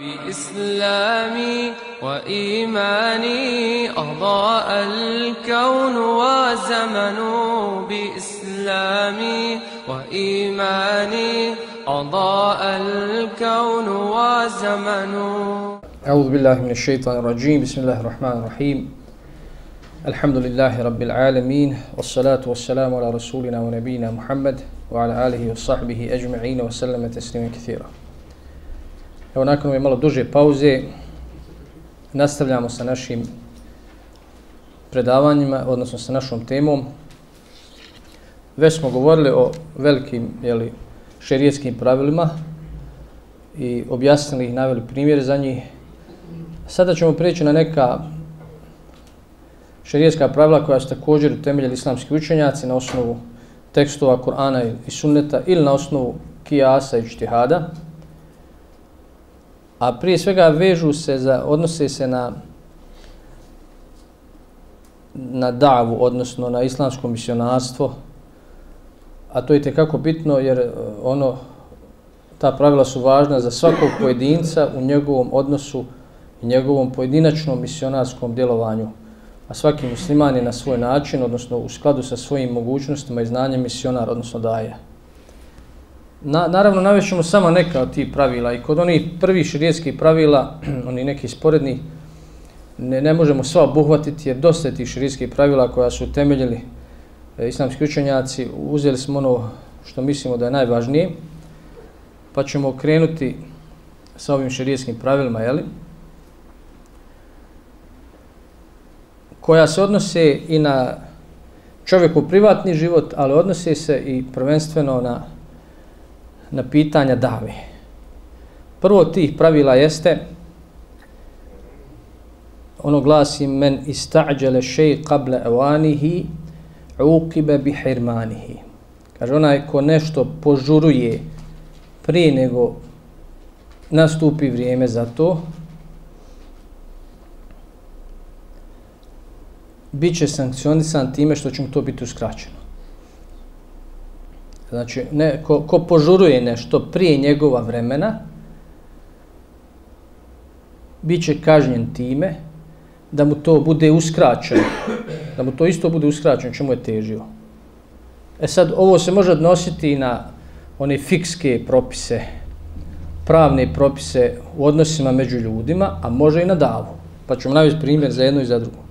بإسلامي وإيماني أضاء الكون وزمن بإسلامي وإيماني أضاء الكون وزمن. أعوذ بالله من الشيطان الرجيم. بسم الله الرحمن الرحيم. الحمد لله رب العالمين والصلاة والسلام على رسولنا ونبينا محمد وعلى آله وصحبه أجمعين وسلم تسليما كثيرا. Evo nakon ove malo duže pauze nastavljamo sa našim predavanjima, odnosno sa našom temom. Već smo govorili o velikim jeli, šerijetskim pravilima i objasnili ih, naveli primjere za njih. Sada ćemo prijeći na neka šerijetska pravila koja su također utemeljili islamski učenjaci na osnovu tekstova Kur'ana i Sunneta ili na osnovu kijasa i čtihada a prije svega vežu se za, odnose se na na davu, odnosno na islamsko misionarstvo, a to je tekako bitno jer e, ono, ta pravila su važna za svakog pojedinca u njegovom odnosu i njegovom pojedinačnom misionarskom djelovanju. A svaki musliman je na svoj način, odnosno u skladu sa svojim mogućnostima i znanjem misionar, odnosno daje. Na, naravno, navešćemo samo neka od tih pravila i kod onih prvih širijetskih pravila, oni neki sporedni, ne, ne možemo sva obuhvatiti jer dosta tih širijetskih pravila koja su temeljili e, islamski učenjaci, uzeli smo ono što mislimo da je najvažnije, pa ćemo krenuti sa ovim širijetskim pravilima, jeli? koja se odnose i na čovjeku privatni život, ali odnose se i prvenstveno na na pitanja dave. Prvo tih pravila jeste ono glasi men ista'đele šej qable evanihi uqibe bi hirmanihi. Kaže onaj ko nešto požuruje prije nego nastupi vrijeme za to, bit će sankcionisan time što će mu to biti uskraćeno. Znači, ne, ko, ko požuruje nešto prije njegova vremena, bit će kažnjen time da mu to bude uskraćeno. Da mu to isto bude uskraćeno, čemu je težio. E sad, ovo se može odnositi i na one fikske propise, pravne propise u odnosima među ljudima, a može i na davu. Pa ćemo navesti primjer za jedno i za drugo.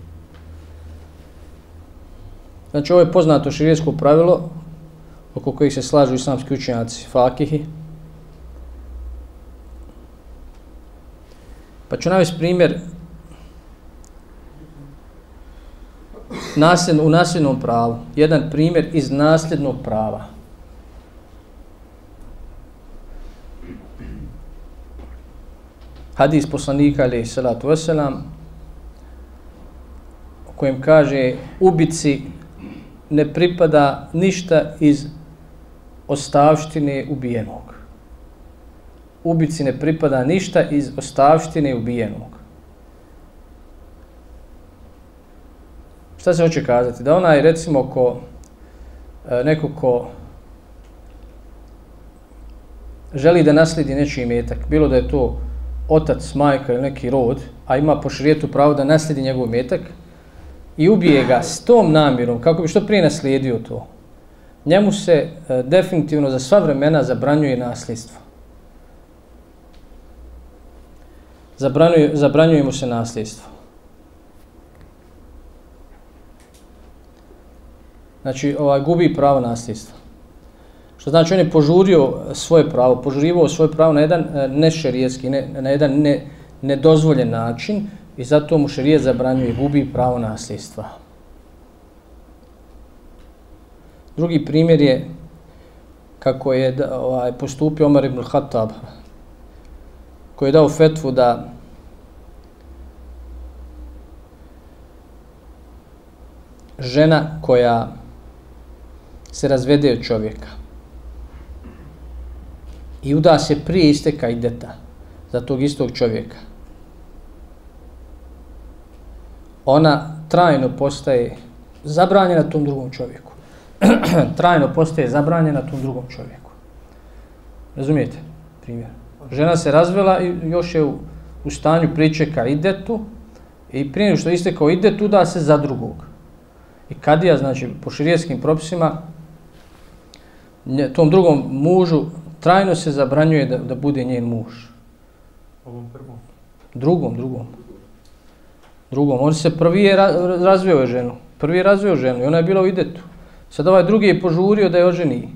Znači, ovo je poznato širijesko pravilo oko kojih se slažu islamski učenjaci, fakihi. Pa ću navesti primjer nasljedno, u nasljednom pravu. Jedan primjer iz nasljednog prava. Hadis poslanika, ali salatu wasalam, u kojem kaže ubici ne pripada ništa iz ostavštine ubijenog. Ubici ne pripada ništa iz ostavštine ubijenog. Šta se hoće kazati? Da onaj, recimo, ko, e, neko ko želi da naslidi nečiji imetak, bilo da je to otac, majka ili neki rod, a ima po šrijetu pravo da naslidi njegov imetak, i ubije ga s tom namjerom, kako bi što prije naslijedio to, njemu se e, definitivno za sva vremena zabranjuje nasljedstvo. Zabranjuje, zabranjuje mu se nasljedstvo. Znači, ovaj, gubi pravo nasljedstva. Što znači, on je požurio svoje pravo, požurivao svoje pravo na jedan e, nešerijetski, ne, na jedan ne, nedozvoljen način i zato mu šerijet zabranjuje gubi pravo nasljedstva. Drugi primjer je kako je ovaj, postupio Omar ibn Khattab, koji je dao fetvu da žena koja se razvede od čovjeka i uda se prije isteka i deta za tog istog čovjeka, ona trajno postaje zabranjena tom drugom čovjeku. trajno postaje zabranjena tom drugom čovjeku. Razumijete? Primjer. Žena se razvela i još je u, u stanju pričeka idetu i prije što istekao idetu da se za drugog. I kadija, znači, po širijeskim propisima, tom drugom mužu trajno se zabranjuje da, da bude njen muž. Ovom prvom. Drugom, drugom. Drugom. On se prvi je ra, razvio je ženu. Prvi je razvio ženu i ona je bila u idetu. Sad ovaj drugi je požurio da je oženi.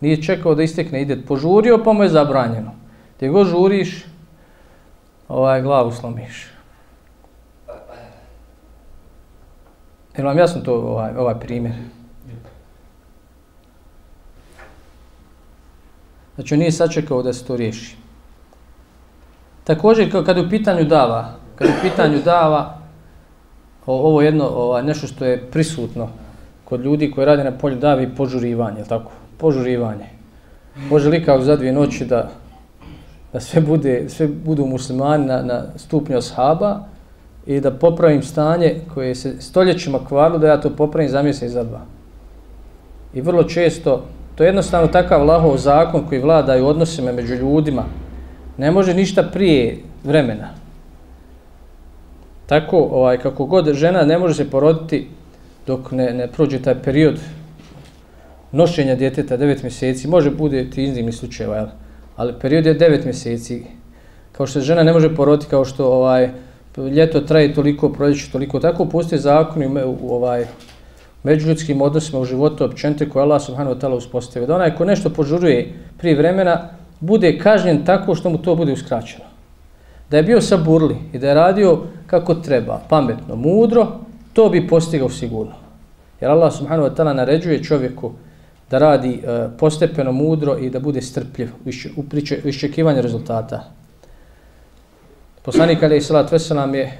Nije čekao da istekne idet. Požurio pa mu je zabranjeno. Gdje god žuriš, ovaj glavu slomiš. Jel vam jasno to ovaj, ovaj primjer? Znači on nije sačekao da se to riješi. Također kad u pitanju dava, kad u pitanju dava, ovo jedno, ovaj, nešto što je prisutno kod ljudi koji rade na polju davi, požurivanje, tako? Požurivanje. Može li kao za dvije noći da, da sve, bude, sve budu muslimani na, na stupnju ashaba i da popravim stanje koje se stoljećima kvarilo, da ja to popravim za mjesec za dva. I vrlo često, to je jednostavno takav lahov zakon koji vlada i odnosima među ljudima, ne može ništa prije vremena. Tako, ovaj, kako god žena ne može se poroditi dok ne, ne prođe taj period nošenja djeteta 9 mjeseci, može bude ti iznimni slučajeva, ali period je 9 mjeseci. Kao što žena ne može poroditi, kao što ovaj ljeto traje toliko, proljeće toliko, tako postoje zakoni u ovaj međuljudskim odnosima u životu općenite koje Allah subhanahu wa ta'ala uspostavio. Da onaj ko nešto požuruje prije vremena, bude kažnjen tako što mu to bude uskraćeno. Da je bio saburli i da je radio kako treba, pametno, mudro, to bi postigao sigurno. Jer Allah subhanahu wa ta'ala naređuje čovjeku da radi uh, postepeno, mudro i da bude strpljiv u iščekivanju rezultata. Poslanik Ali Isalat Veselam je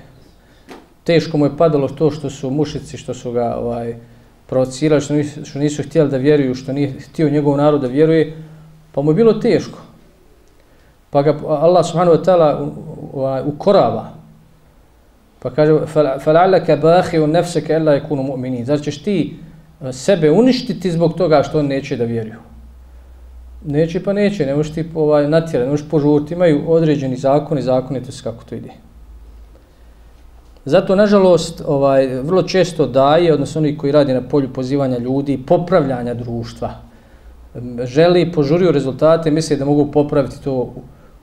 teško mu je padalo to što su mušici, što su ga ovaj, provocirali, što nisu, što nisu htjeli da vjeruju, što nije htio njegov narod da vjeruje, pa mu je bilo teško. Pa ga Allah subhanahu wa ta'ala ovaj, ukorava. Pa kaže, فَلَعْلَكَ بَاهِيُ نَفْسَكَ أَلَّا يَكُونُ مُؤْمِنِينَ Zar ćeš ti eh, sebe uništiti zbog toga što on neće da vjeruju? Neće pa neće, ne možeš ti ovaj, natjerati, ne možeš požuriti, imaju određeni zakoni, zakonitost kako to ide. Zato, nažalost, ovaj, vrlo često daje, odnosno oni koji radi na polju pozivanja ljudi, popravljanja društva, želi, požurio rezultate, misle da mogu popraviti to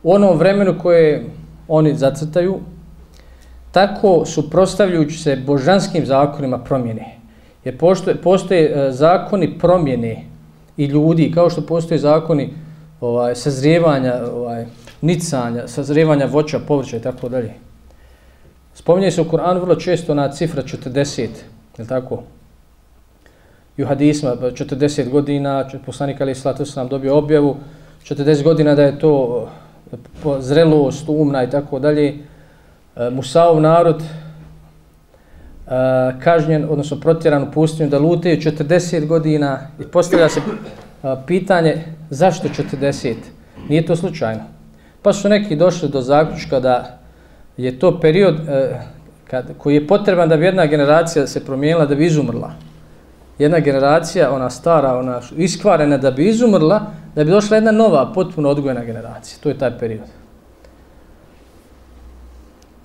u onom vremenu koje oni zacrtaju, tako suprostavljujući se božanskim zakonima promjene. Jer postoje, postoje e, zakoni promjene i ljudi, kao što postoje zakoni ovaj, sazrijevanja, ovaj, nicanja, sazrijevanja voća, povrća i tako dalje. Spominje se u Kur'anu vrlo često na cifra 40, je tako? I u hadisma 40 pa, godina, poslanik Ali Slatu nam dobio objavu, 40 godina da je to e, zrelost, umna i tako dalje. E, Musaov narod e, kažnjen, odnosno protjeran u pustinju da lutaju 40 godina i postavlja se e, pitanje zašto 40? Nije to slučajno. Pa su neki došli do zaključka da je to period e, kad, koji je potreban da bi jedna generacija se promijenila, da bi izumrla. Jedna generacija, ona stara, ona iskvarena da bi izumrla, da bi došla jedna nova, potpuno odgojena generacija. To je taj period.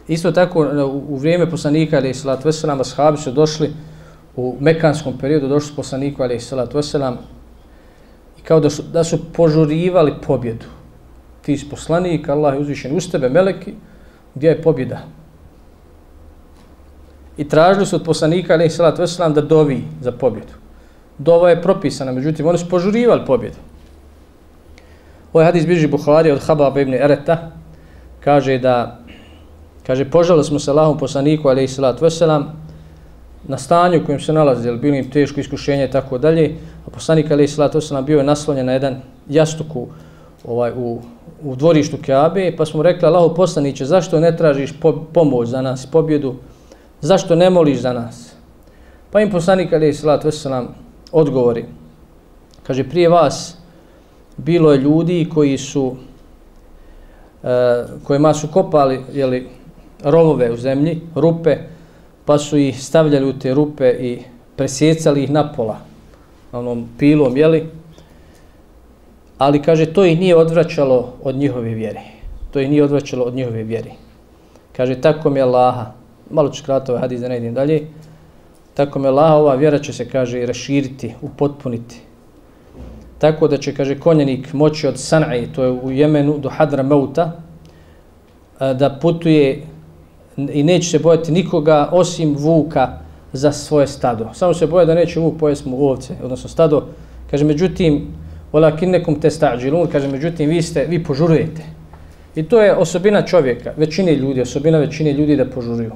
Isto tako u vrijeme poslanika ali salatu vesselam ashabi su došli u mekanskom periodu došli poslaniku ali salatu vesselam i kao da su, da su požurivali pobjedu. Ti si poslanik, Allah je uzvišen uz tebe, meleki, gdje je pobjeda? I tražili su od poslanika ali salatu vesselam da dovi za pobjedu. Dova je propisana, međutim oni su požurivali pobjedu. Ovaj hadis biži Buhari od Hababa ibn Ereta kaže da Kaže, požali smo se Allahom poslaniku, ali i salatu veselam, na stanju u kojem se nalazili, bili im teško iskušenje i tako dalje, a poslanik, ali i salatu veselam, bio je naslonjen na jedan jastuku ovaj, u, u dvorištu Keabe, pa smo rekli, Allaho poslaniće, zašto ne tražiš po, pomoć za nas, pobjedu, zašto ne moliš za nas? Pa im poslanik, ali i salatu veselam, odgovori. Kaže, prije vas bilo je ljudi koji su, e, kojima su kopali, jeli, rovove u zemlji, rupe, pa su ih stavljali u te rupe i presjecali ih na pola, onom pilom, jeli? Ali, kaže, to ih nije odvraćalo od njihove vjere. To ih nije odvraćalo od njihove vjere. Kaže, tako mi je Allaha, malo ću skratiti ovaj hadis da ne idem dalje, tako mi je ova vjera će se, kaže, raširiti, upotpuniti. Tako da će, kaže, konjenik moći od San'i, to je u Jemenu, do Hadra Mauta, da putuje i neće se bojati nikoga osim vuka za svoje stado. Samo se boje da neće vuk pojesti mu ovce, odnosno stado. Kaže, međutim, Walakin te testa'đilun, kaže, međutim, vi, ste, vi požurujete. I to je osobina čovjeka, većine ljudi, osobina većine ljudi da požuruju.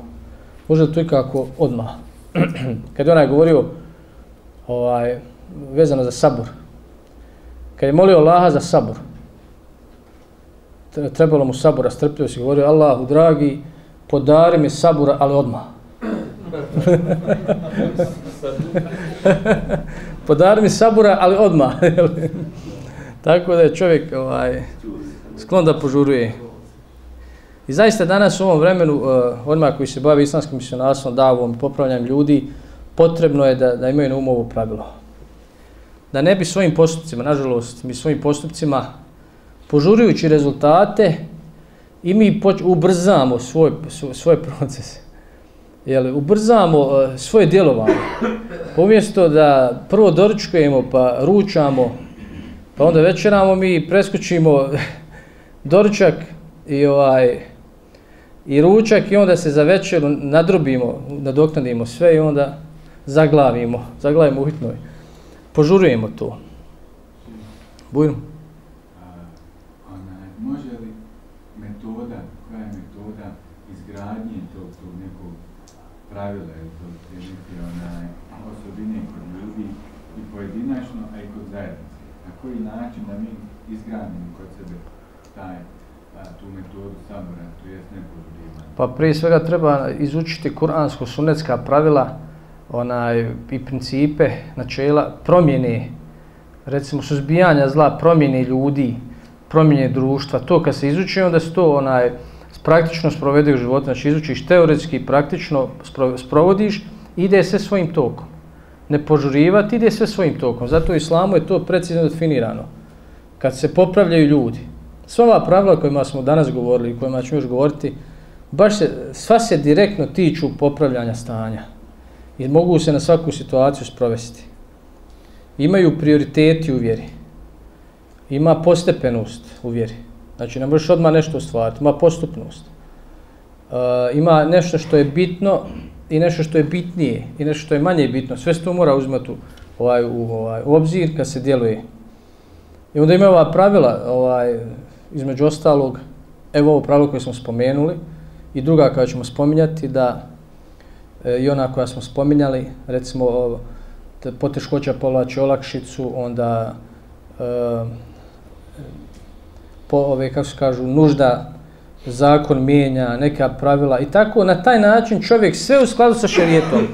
Može to i kako odmah. Kad je onaj govorio ovaj, vezano za sabor, kad je molio Allaha za sabor, trebalo mu sabora, strpljivo si govorio, Allahu dragi, podari mi sabura, ali odmah. podari mi sabura, ali odmah. Tako da je čovjek ovaj, sklon da požuruje. I zaista danas u ovom vremenu, uh, onima koji se bavi islamskim misionarstvom, davom i popravljanjem ljudi, potrebno je da, da imaju na umu ovo pravilo. Da ne bi svojim postupcima, nažalost, mi svojim postupcima, požurujući rezultate, i mi poč, ubrzamo svoj, svoj proces. Jel, ubrzamo uh, svoje djelovanje. Umjesto da prvo doručkujemo, pa ručamo, pa onda večeramo, mi preskočimo doručak i ovaj i ručak i onda se za večeru nadrobimo, nadoknadimo sve i onda zaglavimo, zaglavimo u. Požurujemo to. Bujno. Može li metoda, koja je metoda izgradnje tog, tog nekog pravila ili to te neke onaj, osobine kod ljudi i pojedinačno, a i kod zajednice? Na koji način da mi izgradimo kod sebe taj tu metodu sabora, to jest nepožudivanje? Pa prije svega treba izučiti kuransko-sunetska pravila onaj, i principe, načela, promjene, recimo suzbijanja zla, promjene ljudi, promjene društva. To kad se izuči, onda se to onaj, praktično sprovede u životu. Znači izučiš teoretski i praktično sprovodiš, ide sve svojim tokom. Ne požurivati, ide sve svojim tokom. Zato u islamu je to precizno definirano. Kad se popravljaju ljudi, Sva ova pravila kojima smo danas govorili i kojima ćemo još govoriti, baš se, sva se direktno tiču popravljanja stanja i mogu se na svaku situaciju sprovesti. Imaju prioriteti u vjeri. Ima postepenost u vjeri. Znači, ne možeš odmah nešto ostvariti. Ima postupnost. Uh, ima nešto što je bitno i nešto što je bitnije i nešto što je manje bitno. Sve se to mora uzmati u, ovaj, u, ovaj, u obzir kad se djeluje. I onda ima ova pravila, ovaj, između ostalog, evo ovo pravilo koje smo spomenuli i druga koja ćemo spominjati, da e, i ona koja smo spominjali, recimo poteškoća povlači olakšicu, onda e, po ove, kako se kažu, nužda, zakon mijenja, neka pravila i tako, na taj način čovjek sve u skladu sa šerijetom.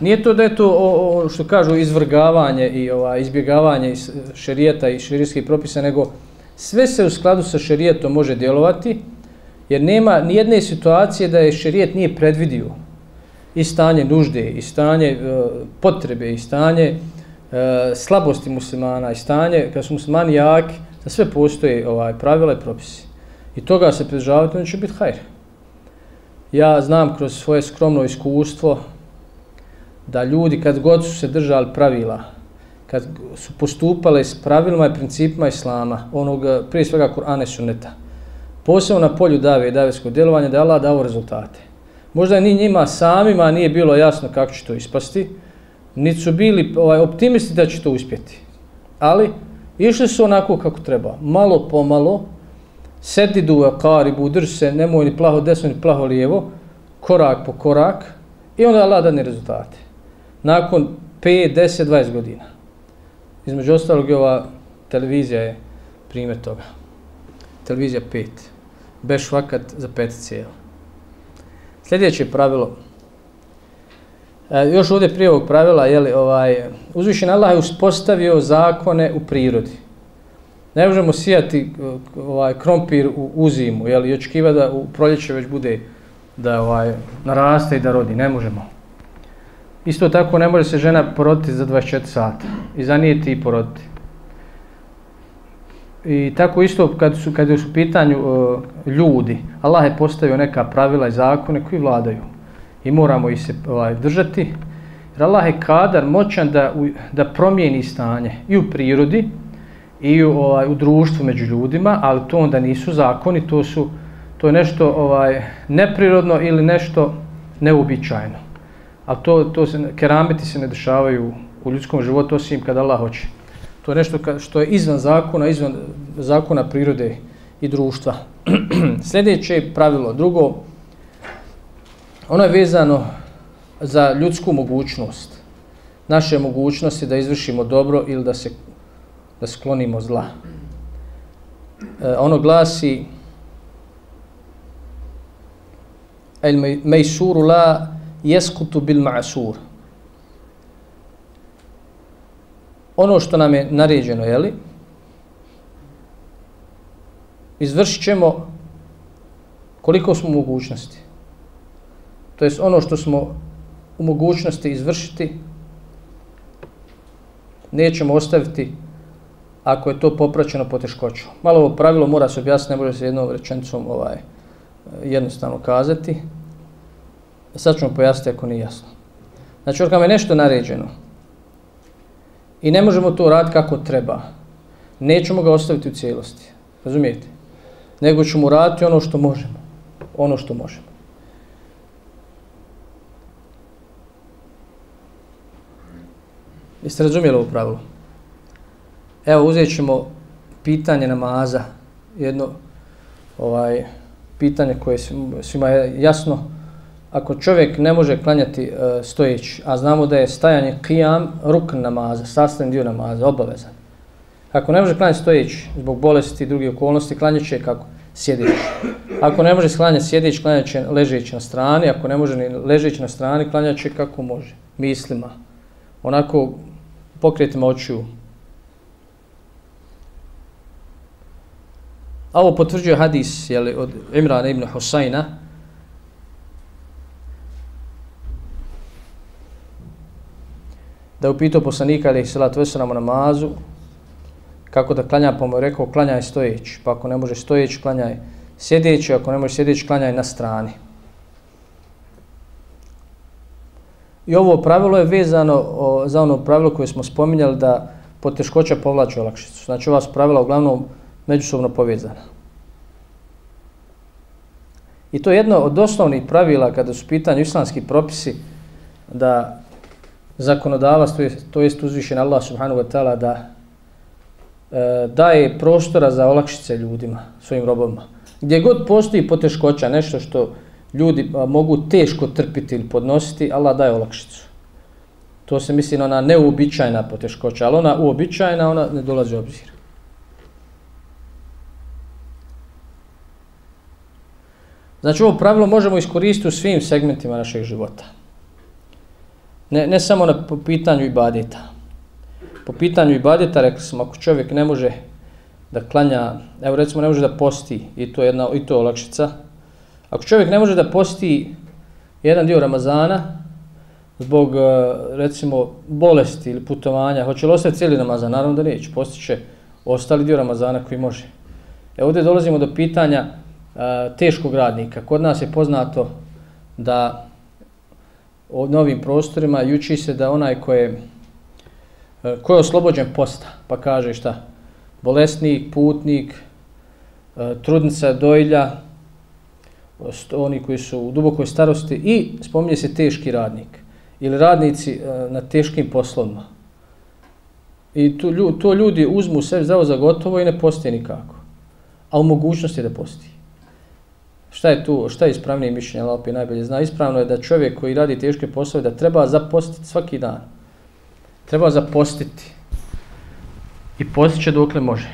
Nije to da je to, o, o, što kažu, izvrgavanje i ova, izbjegavanje šerijeta i šerijskih propisa, nego sve se u skladu sa šerijetom može djelovati, jer nema ni jedne situacije da je šerijet nije predvidio i stanje nužde, i stanje e, potrebe, i stanje e, slabosti muslimana, i stanje kada su muslimani jaki, da sve postoje ovaj, pravila i propisi. I toga se pridržavati, on će biti hajr. Ja znam kroz svoje skromno iskustvo da ljudi kad god su se držali pravila, kad su postupale s pravilima i principima Islama, onog prije svega Kur'ana i Sunneta, posebno na polju dave i davetskog djelovanja, da je Allah dao rezultate. Možda ni njima samima nije bilo jasno kako će to ispasti, niti su bili ovaj, optimisti da će to uspjeti. Ali išli su onako kako treba, malo po malo, sedi du karibu, drži se, nemoj ni plaho desno ni plaho lijevo, korak po korak, i onda Allah dani rezultate. Nakon 5, 10, 20 godina. Između ostalog je ova televizija je primjer toga. Televizija 5. Beš vakat za 5 cijela. Sljedeće pravilo. E, još ovdje prije ovog pravila, jeli, ovaj, uzvišen Allah je uspostavio zakone u prirodi. Ne možemo sijati e, ovaj, krompir u, u zimu, je li, i očekiva da u proljeće već bude da ovaj, naraste i da rodi. Ne možemo. Isto tako ne može se žena poroditi za 24 sata i za i poroditi. I tako isto kad su, kad su u pitanju uh, ljudi, Allah je postavio neka pravila i zakone koji vladaju. I moramo ih se ovaj, držati. Jer Allah je kadar, moćan da, u, da promijeni stanje i u prirodi i u, ovaj, u društvu među ljudima, ali to onda nisu zakoni, to su to je nešto ovaj neprirodno ili nešto neobičajno. A to, to se, kerameti se ne dešavaju u ljudskom životu osim kad Allah hoće. To je nešto što je izvan zakona, izvan zakona prirode i društva. Sljedeće pravilo, drugo, ono je vezano za ljudsku mogućnost. Naše mogućnosti da izvršimo dobro ili da se da sklonimo zla. E, ono glasi el mejsuru la jeskutu bil ma'sur. Ono što nam je naređeno, jeli, izvršit ćemo koliko smo mogućnosti. To jest ono što smo u mogućnosti izvršiti, nećemo ostaviti ako je to popraćeno po teškoću. Malo ovo pravilo mora se objasniti, ne može se jednom rečenicom ovaj, jednostavno kazati. Sad ćemo pojasniti ako nije jasno. Znači, orkam je nešto naređeno i ne možemo to raditi kako treba, nećemo ga ostaviti u cijelosti. Razumijete? Nego ćemo raditi ono što možemo. Ono što možemo. Jeste razumijeli ovo pravilo? Evo, uzet ćemo pitanje namaza. Jedno ovaj, pitanje koje svima je jasno. Ako čovjek ne može klanjati uh, stojeći, a znamo da je stajanje qiyam ruk namaza, sastavni dio namaza, obavezan. Ako ne može klanjati stojeći zbog bolesti i drugih okolnosti, klanjat će kako? Sjedeći. Ako ne može klanjati sjedeći, klanjat će ležeći na strani. Ako ne može ni ležeći na strani, klanjat će kako može. Mislima. Onako pokretima očiju. A ovo potvrđuje hadis jeli, od Imrana ibn Husayna. Da je upitao poslanika ili salatu veselam u namazu kako da klanja, pa mu je rekao klanjaj stojeći. Pa ako ne može stojeći, klanjaj sjedeći. Ako ne može sjedeći, klanjaj na strani. I ovo pravilo je vezano o, za ono pravilo koje smo spominjali da poteškoća povlači olakšicu. Znači ova pravila uglavnom međusobno povezana. I to je jedno od osnovnih pravila kada su pitanju islamski propisi da zakonodavac, to je, to jest uzvišen Allah subhanahu wa ta'ala da e, daje prostora za olakšice ljudima, svojim robovima. Gdje god postoji poteškoća, nešto što ljudi mogu teško trpiti ili podnositi, Allah daje olakšicu. To se misli na ona neuobičajna poteškoća, ali ona uobičajna, ona ne dolazi u obzir. Znači ovo pravilo možemo iskoristiti u svim segmentima našeg života. Ne, ne samo na po pitanju ibadeta. Po pitanju ibadeta, rekli smo, ako čovjek ne može da klanja, evo recimo ne može da posti, i to je jedna, i to je olakšica, ako čovjek ne može da posti jedan dio Ramazana, zbog eh, recimo bolesti ili putovanja, hoće li ostati cijeli Ramazan? Naravno da neće, postiće ostali dio Ramazana koji može. E ovdje dolazimo do pitanja, eh, teškog radnika. Kod nas je poznato da u novim prostorima juči se da onaj ko je, eh, ko je oslobođen posta, pa kaže šta, bolesnik, putnik, trudnica, dojlja, oni koji su u dubokoj starosti i spominje se teški radnik ili radnici e, na teškim poslovima. I to, to ljudi uzmu sve zdravo za gotovo i ne postoje nikako. A u mogućnosti da posti. Šta je tu, šta je ispravnije mišljenje, Allah opet najbolje zna. Ispravno je da čovjek koji radi teške poslove, da treba zapostiti svaki dan. Treba zapostiti. I postiće dokle može.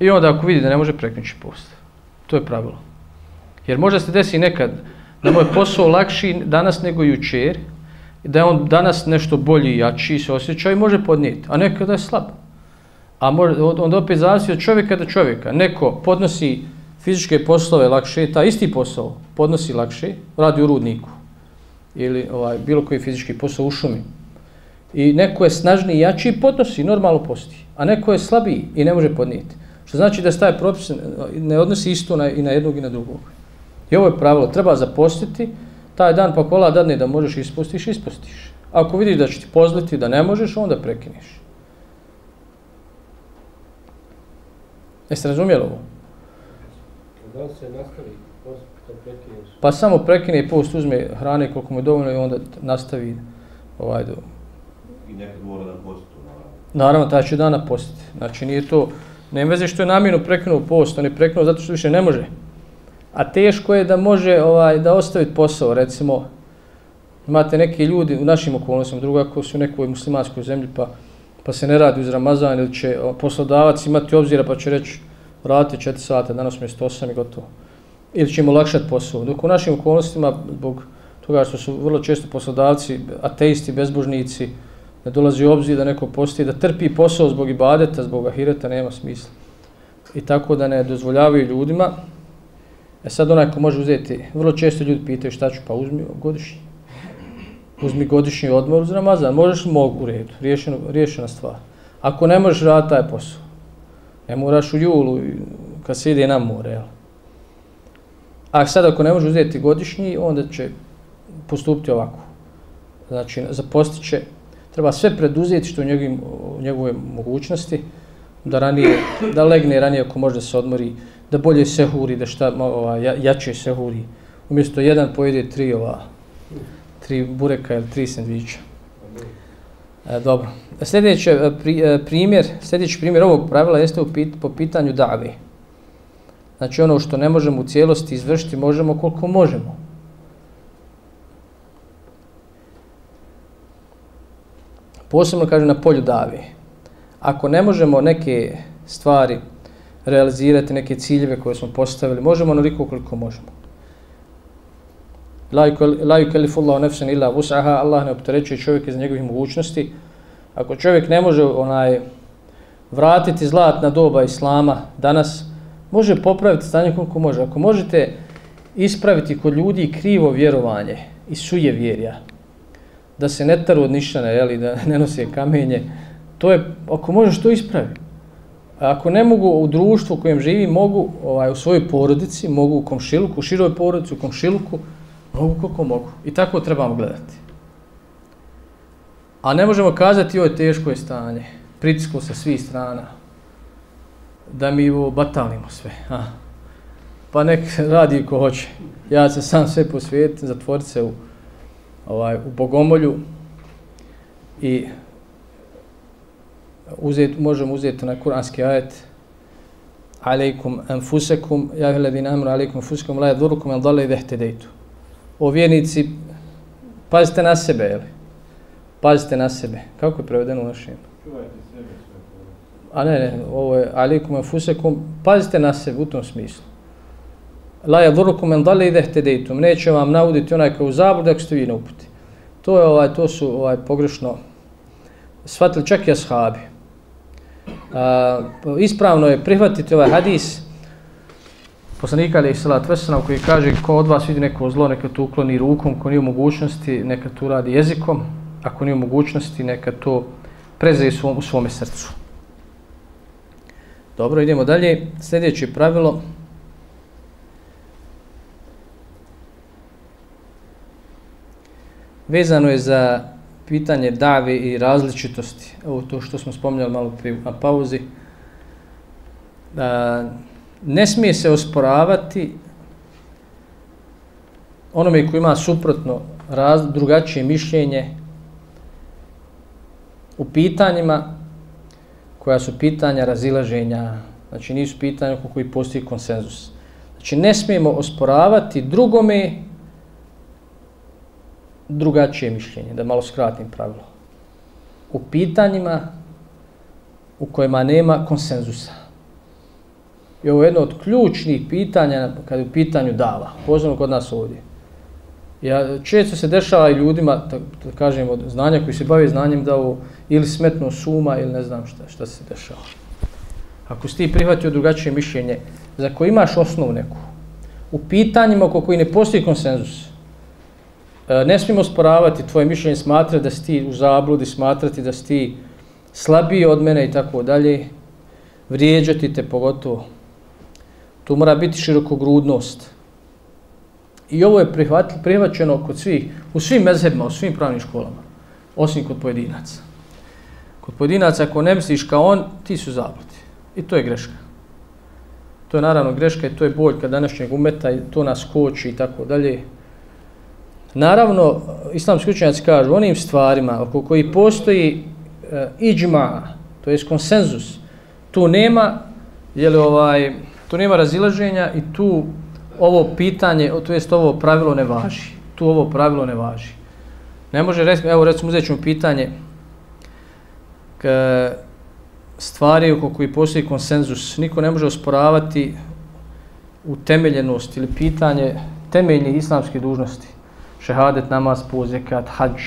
I onda ako vidi da ne može, preknući post. To je pravilo. Jer možda se desi nekad da mu je posao lakši danas nego jučer, da je on danas nešto bolji i jači se osjeća i može podnijeti, a nekada je slab. A može, onda opet zavisi od čovjeka do čovjeka. Neko podnosi fizičke poslove lakše, ta isti posao podnosi lakše, radi u rudniku ili ovaj, bilo koji fizički posao u šumi. I neko je snažniji i jači podnosi, normalno posti. A neko je slabiji i ne može podnijeti. Što znači da staje propis ne odnosi isto na, i na jednog i na drugog. I ovo je pravilo, treba zapostiti, taj dan pa kola dadne da možeš ispustiš, ispustiš. Ako vidiš da će ti pozliti da ne možeš, onda prekiniš. Jeste razumijeli ovo? Da se nastavi, post, to prekineš. Pa samo prekine i post uzme hrane koliko mu je dovoljno i onda nastavi ovaj do... I nekad mora da postu, naravno. Naravno, taj će dana postiti. Znači nije to, ne veze što je namjerno prekinuo post, on je prekinuo zato što više ne može. A teško je da može ovaj da ostaviti posao, recimo, imate neki ljudi u našim okolnostima, druga ako su u nekoj muslimanskoj zemlji, pa, pa se ne radi uz Ramazan ili će poslodavac imati obzira pa će reći radite 4 sata, danas mjesto 8 i gotovo. Ili će im olakšati posao. Dok u našim okolnostima, zbog toga što su vrlo često poslodavci, ateisti, bezbožnici, ne dolazi u obzir da neko postoji, da trpi posao zbog ibadeta, zbog ahireta, nema smisla. I tako da ne dozvoljavaju ljudima. E sad onaj ko može uzeti, vrlo često ljudi pitaju šta ću, pa uzmi godišnji. Uzmi godišnji odmor uz Ramazan, možeš li mogu u redu, riješeno, riješena stvar. Ako ne možeš raditi taj posao, ne moraš u julu kad se ide na more, jel? A sad ako ne može uzeti godišnji, onda će postupiti ovako. Znači, zapostit će, treba sve preduzeti što u, njegovim, u njegove mogućnosti, da ranije, da legne ranije ako može da se odmori, da bolje sehuri, da šta, ova, ja, jače sehuri. Umjesto jedan pojede tri ova, tri bureka ili tri sandviča. E, dobro. Sljedeći e, pri, e, primjer, sljedeći primjer ovog pravila jeste u pit, po pitanju dave. Znači ono što ne možemo u cijelosti izvršiti, možemo koliko možemo. Posebno kaže na polju dave. Ako ne možemo neke stvari realizirati, neke ciljeve koje smo postavili, možemo onoliko koliko možemo. La yukallifullahu nafsan illa wus'aha. Allah ne opterećuje čovjek iz njegovih mogućnosti. Ako čovjek ne može onaj vratiti zlatna doba islama danas, može popraviti stanje koliko može. Ako možete ispraviti kod ljudi krivo vjerovanje i suje vjerja, da se ne taru od nišana, jeli, da ne nose kamenje, to je, ako možeš to ispraviti. Ako ne mogu u društvu u kojem živim, mogu ovaj, u svojoj porodici, mogu u komšiluku, u široj porodici, u komšiluku, mogu koliko mogu. I tako trebamo gledati. A ne možemo kazati, joj, teško je stanje, pritisko sa svih strana, da mi ovo batalimo sve. A. Pa nek radi ko hoće. Ja se sam sve posvijetim, svijetu, zatvoriti se u, ovaj, u bogomolju i uzet, možemo uzeti na kuranski ajet alejkum anfusakum ja alladina amru alejkum anfusakum la yadurukum an dalla idha ihtadaytu. O vjernici pazite na sebe je pazite na sebe. Kako je prevedeno u našem? Čuvajte sebe sve a ne ne ovo je alejkum anfusakum pazite na sebe u tom smislu. La yadurukum an dalla idha ihtadaytu neće vam nauditi onaj ko u zabludu ako ste vi na uputi. To je ovaj to su ovaj pogrešno shvatili čak i ashabi a, ispravno je prihvatiti ovaj hadis poslanika ali salat veselam koji kaže ko od vas vidi neko zlo neka to ukloni rukom ko nije u mogućnosti neka to radi jezikom ako nije u mogućnosti neka to prezaje svom, u svome srcu. Dobro idemo dalje. Sljedeće pravilo. Vezano je za pitanje dave i različitosti, ovo to što smo spomnjali malo prije na pauzi, da ne smije se osporavati onome koji ima suprotno raz, drugačije mišljenje u pitanjima koja su pitanja razilaženja, znači nisu pitanja oko koji postoji konsenzus. Znači ne smijemo osporavati drugome drugačije mišljenje, da malo skratim pravilo. U pitanjima u kojima nema konsenzusa. I ovo je jedno od ključnih pitanja kada je u pitanju dava, poznano kod nas ovdje. Ja, često se dešava i ljudima, da, da kažem, od znanja koji se bavi znanjem da ovo ili smetno suma ili ne znam šta, šta se dešava. Ako si ti prihvatio drugačije mišljenje za koje imaš osnovu neku, u pitanjima oko koji ne postoji konsenzus, E, ne smijemo sporavati tvoje mišljenje, smatrati da si ti u zabludi, smatrati da si ti slabiji od mene i tako dalje. vrijeđati te pogotovo. Tu mora biti širokogrudnost. I ovo je prihvaćeno kod svih, u svim mezhebima, u svim pravnim školama, osim kod pojedinaca. Kod pojedinaca, ako ne misliš kao on, ti su zabludi. I to je greška. To je naravno greška i to je boljka današnjeg umeta i to nas koči i tako dalje. Naravno, islamski učenjaci kažu onim stvarima oko koji postoji e, iđma, to jest konsenzus, tu nema, je li ovaj, tu nema razilaženja i tu ovo pitanje, to jest ovo pravilo ne važi. Tu ovo pravilo ne važi. Ne može reći, evo recimo uzet ćemo pitanje k stvari oko koji postoji konsenzus. Niko ne može osporavati utemeljenost ili pitanje temeljnih islamskih dužnosti. Šehadet, namaz, pozekat, hađ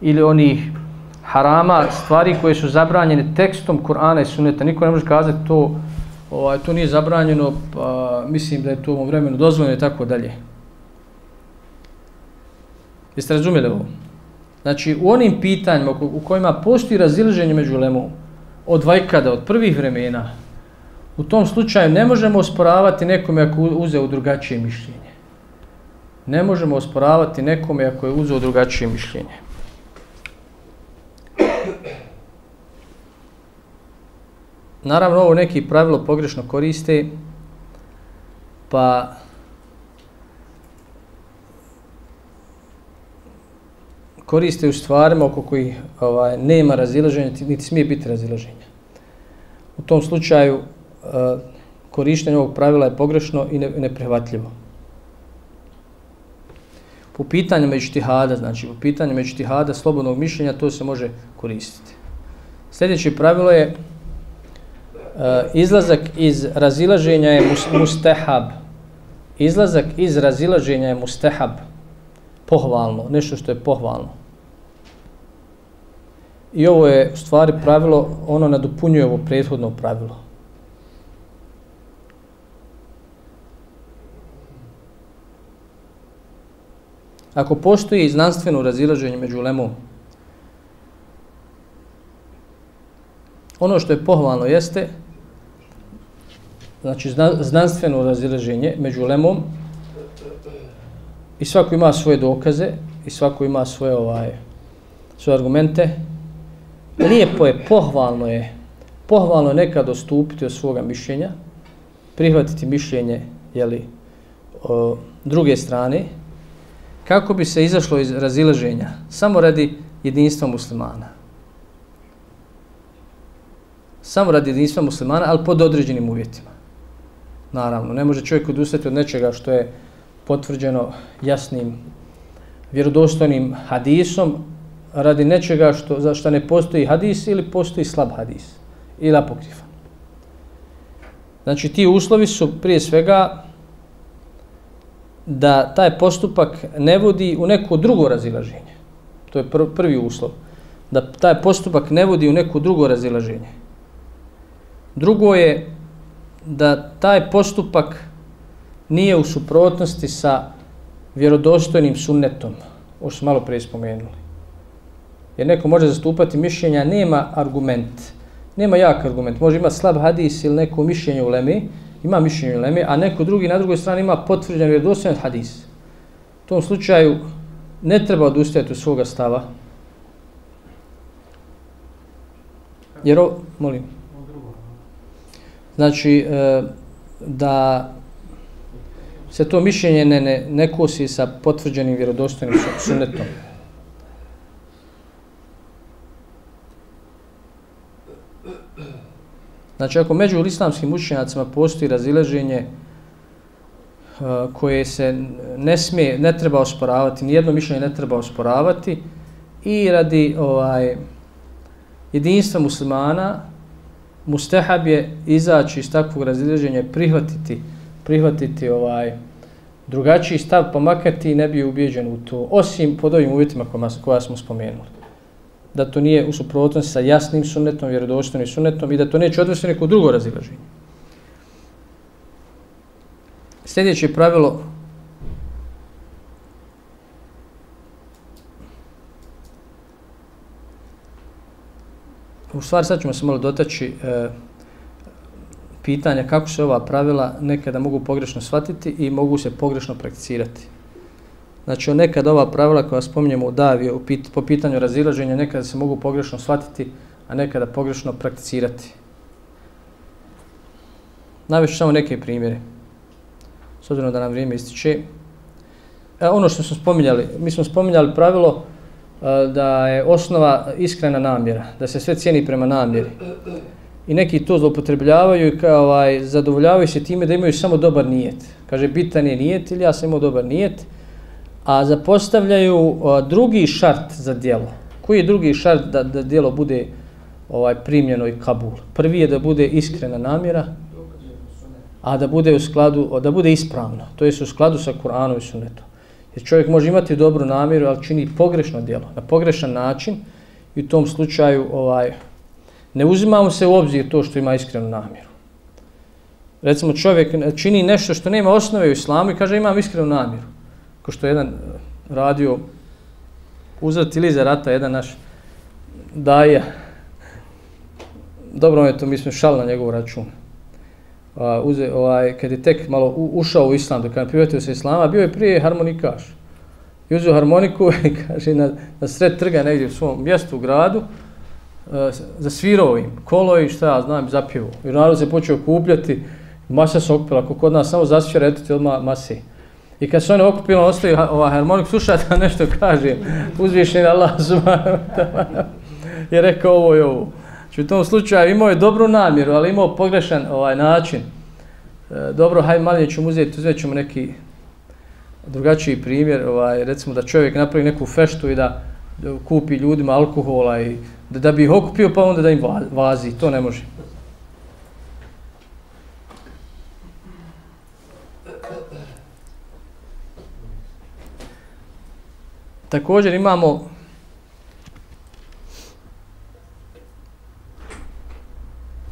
ili onih harama, stvari koje su zabranjene tekstom Kur'ana i Sunneta. Niko ne može kazati to ovaj, to nije zabranjeno, pa mislim da je to u ovom vremenu dozvoljeno i tako dalje. Jeste razumjeli ovo? Znači, u onim pitanjima u kojima postoji razilženje među lemom, od vajkada, od prvih vremena, u tom slučaju ne možemo osporavati nekome ako uzeo drugačije mišljenje. Ne možemo osporavati nekome ako je uzeo drugačije mišljenje. Naravno, ovo neki pravilo pogrešno koriste, pa koriste u stvarima oko kojih ovaj, nema razilaženja, niti smije biti razilaženja. U tom slučaju uh, korištenje ovog pravila je pogrešno i neprihvatljivo. Po pitanju međutihada, znači po pitanju međutihada slobodnog mišljenja, to se može koristiti. Sljedeće pravilo je uh, izlazak iz razilaženja je mustehab. Izlazak iz razilaženja je mustehab. Pohvalno, nešto što je pohvalno. I ovo je u stvari pravilo, ono nadopunjuje ovo prethodno pravilo. Ako postoji znanstveno razilaženje među lemom, ono što je pohvalno jeste znači znanstveno razilaženje među lemom i svako ima svoje dokaze i svako ima svoje ovaj svoje argumente. Lijepo je pohvalno je pohvalno nekad ostupiti od svoga mišljenja prihvatiti mišljenje jeli, o, druge strane kako bi se izašlo iz razilaženja? Samo radi jedinstva muslimana. Samo radi jedinstva muslimana ali pod određenim uvjetima. Naravno, ne može čovjek odustati od nečega što je potvrđeno jasnim, vjerodostojnim hadisom radi nečega što, za što ne postoji hadis ili postoji slab hadis ili apokrifan. Znači, ti uslovi su prije svega da taj postupak ne vodi u neko drugo razilaženje. To je pr prvi uslov. Da taj postupak ne vodi u neko drugo razilaženje. Drugo je da taj postupak nije u suprotnosti sa vjerodostojnim sunnetom, ovo smo malo prije spomenuli. Jer neko može zastupati mišljenja, nema argument, nema jak argument, može imati slab hadis ili neko mišljenje u lemi, ima mišljenje u a neko drugi na drugoj strani ima potvrđen vjerodostojan hadis. U tom slučaju ne treba odustajati od svoga stava. Jer o, molim. Znači, e, da se to mišljenje ne, ne, ne kosi sa potvrđenim vjerodostojnim sunnetom. Znači, ako među islamskim učenjacima postoji razileženje e, koje se ne smije, ne treba osporavati, nijedno mišljenje ne treba osporavati i radi ovaj jedinstva muslimana, mustahab je izaći iz takvog razilaženja prihvatiti prihvatiti ovaj drugačiji stav pa makar ti ne bi ubijeđen u to osim pod ovim uvjetima koja, koja smo spomenuli da to nije u suprotnosti sa jasnim sunnetom, vjerodostojnim sunnetom i da to neće odvesti neko drugo razilaženje. Sljedeće pravilo u stvari sad ćemo se malo dotaći e, pitanja kako se ova pravila nekada mogu pogrešno shvatiti i mogu se pogrešno prakticirati. Znači, nekad ova pravila koja spominjemo u Davi u pit, po pitanju razilaženja nekada se mogu pogrešno shvatiti, a nekada pogrešno prakticirati. Navešću samo neke primjere. S obzirom da nam vrijeme ističe. E, ono što smo spominjali, mi smo spominjali pravilo e, da je osnova iskrena namjera, da se sve cijeni prema namjeri. I neki to zloupotrebljavaju i kao ovaj, zadovoljavaju se time da imaju samo dobar nijet. Kaže, bitan je nijet ili ja sam imao dobar nijet, a zapostavljaju a, drugi šart za dijelo. Koji je drugi šart da, da dijelo bude ovaj primljeno i kabul? Prvi je da bude iskrena namjera, a da bude u skladu, da bude ispravno. To je u skladu sa Kur'anom i Sunnetom. Jer čovjek može imati dobru namjeru, ali čini pogrešno djelo, na pogrešan način i u tom slučaju ovaj ne uzimamo se u obzir to što ima iskrenu namjeru. Recimo čovjek čini nešto što nema osnove u islamu i kaže imam iskrenu namjeru. Ko što je jedan eh, radio uzrat ili za rata, jedan naš daja. Dobro je to, mi smo šal na njegov račun uh, uze, ovaj, kad je tek malo u, ušao u islam, dok je privatio se islama, bio je prije harmonikaš. I uzeo harmoniku i kaže na, na sred trga negdje u svom mjestu u gradu, uh, zasvirao im kolo i šta ja znam, zapjevo. I narod se počeo kupljati, masa se okupila, ako kod nas samo zasvira, eto ti odmah masi. I kad se oni okupili, on ostaje ovaj harmonik, slušajte da nešto kaže, uzvišen Allah subhanahu je rekao ovo i ovo. Znači u tom slučaju imao je dobru namjeru, ali imao pogrešan ovaj način. E, dobro, hajde malo ćemo uzeti, uzeti ćemo neki drugačiji primjer, ovaj, recimo da čovjek napravi neku feštu i da, da kupi ljudima alkohola i da, da bi ih okupio pa onda da im vazi, to ne može. Također imamo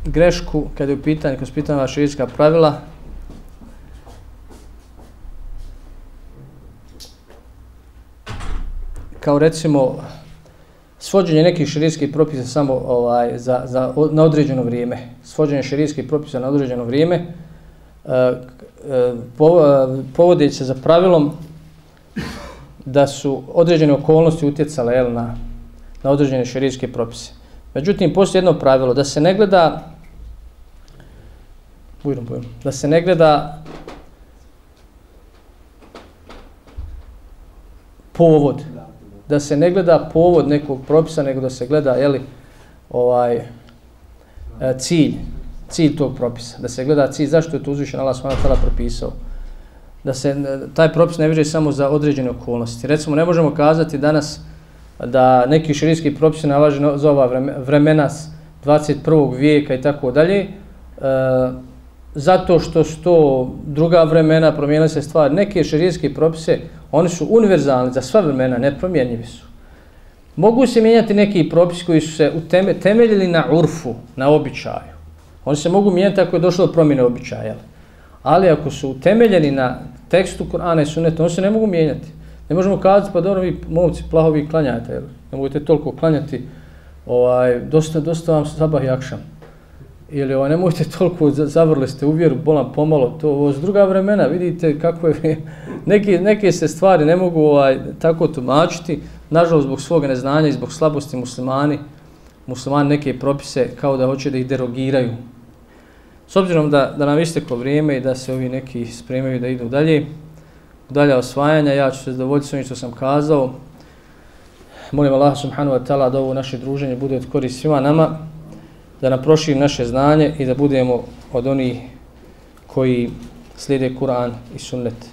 grešku kada je u pitanju, kada su pitanja širijska pravila, kao recimo svođenje nekih širijskih propisa samo ovaj za, za na određeno vrijeme, svođenje širijskih propisa na određeno vrijeme, eh, eh, uh, uh, eh, povodeći se za pravilom da su određene okolnosti utjecale jel, na, na određene širijske propise. Međutim, postoji jedno pravilo, da se ne gleda bujno, bujno, Da se ne gleda povod. Da se ne gleda povod nekog propisa, nego da se gleda, jeli, ovaj, e, cilj. Cilj tog propisa. Da se gleda cilj. Zašto je to uzvišen Allah s.w.t. propisao? Da se taj propis ne veže samo za određene okolnosti. Recimo, ne možemo kazati danas da neki širijski propis nalaže za ova vremena 21. vijeka i tako dalje, e, zato što su to druga vremena, promijenile se stvari. Neke širijetske propise, oni su univerzalni za sva vremena, nepromjenjivi su. Mogu se mijenjati neki propisi koji su se uteme, temeljili na urfu, na običaju. Oni se mogu mijenjati ako je došlo do promjene običaja. Ali ako su utemeljeni na tekstu Kur'ana i Sunneta, oni se ne mogu mijenjati. Ne možemo kazati, pa dobro, vi momci, plaho vi klanjate, jel? ne možete toliko klanjati, ovaj, dosta, dosta vam sabah i akšam ili ovaj, možete toliko zavrli ste u vjeru, bolam pomalo, to ovo druga vremena, vidite kako je, neke, neke se stvari ne mogu ovaj, tako tumačiti, nažalost zbog svoga neznanja i zbog slabosti muslimani, muslimani neke propise kao da hoće da ih derogiraju. S obzirom da, da nam isteklo vrijeme i da se ovi neki spremaju da idu dalje, dalje osvajanja, ja ću se zadovoljiti s onim što sam kazao. Molim Allah subhanahu wa ta'ala da ovo naše druženje bude od korist svima nama da nam proširi naše znanje i da budemo od onih koji slijede Kur'an i sunnet.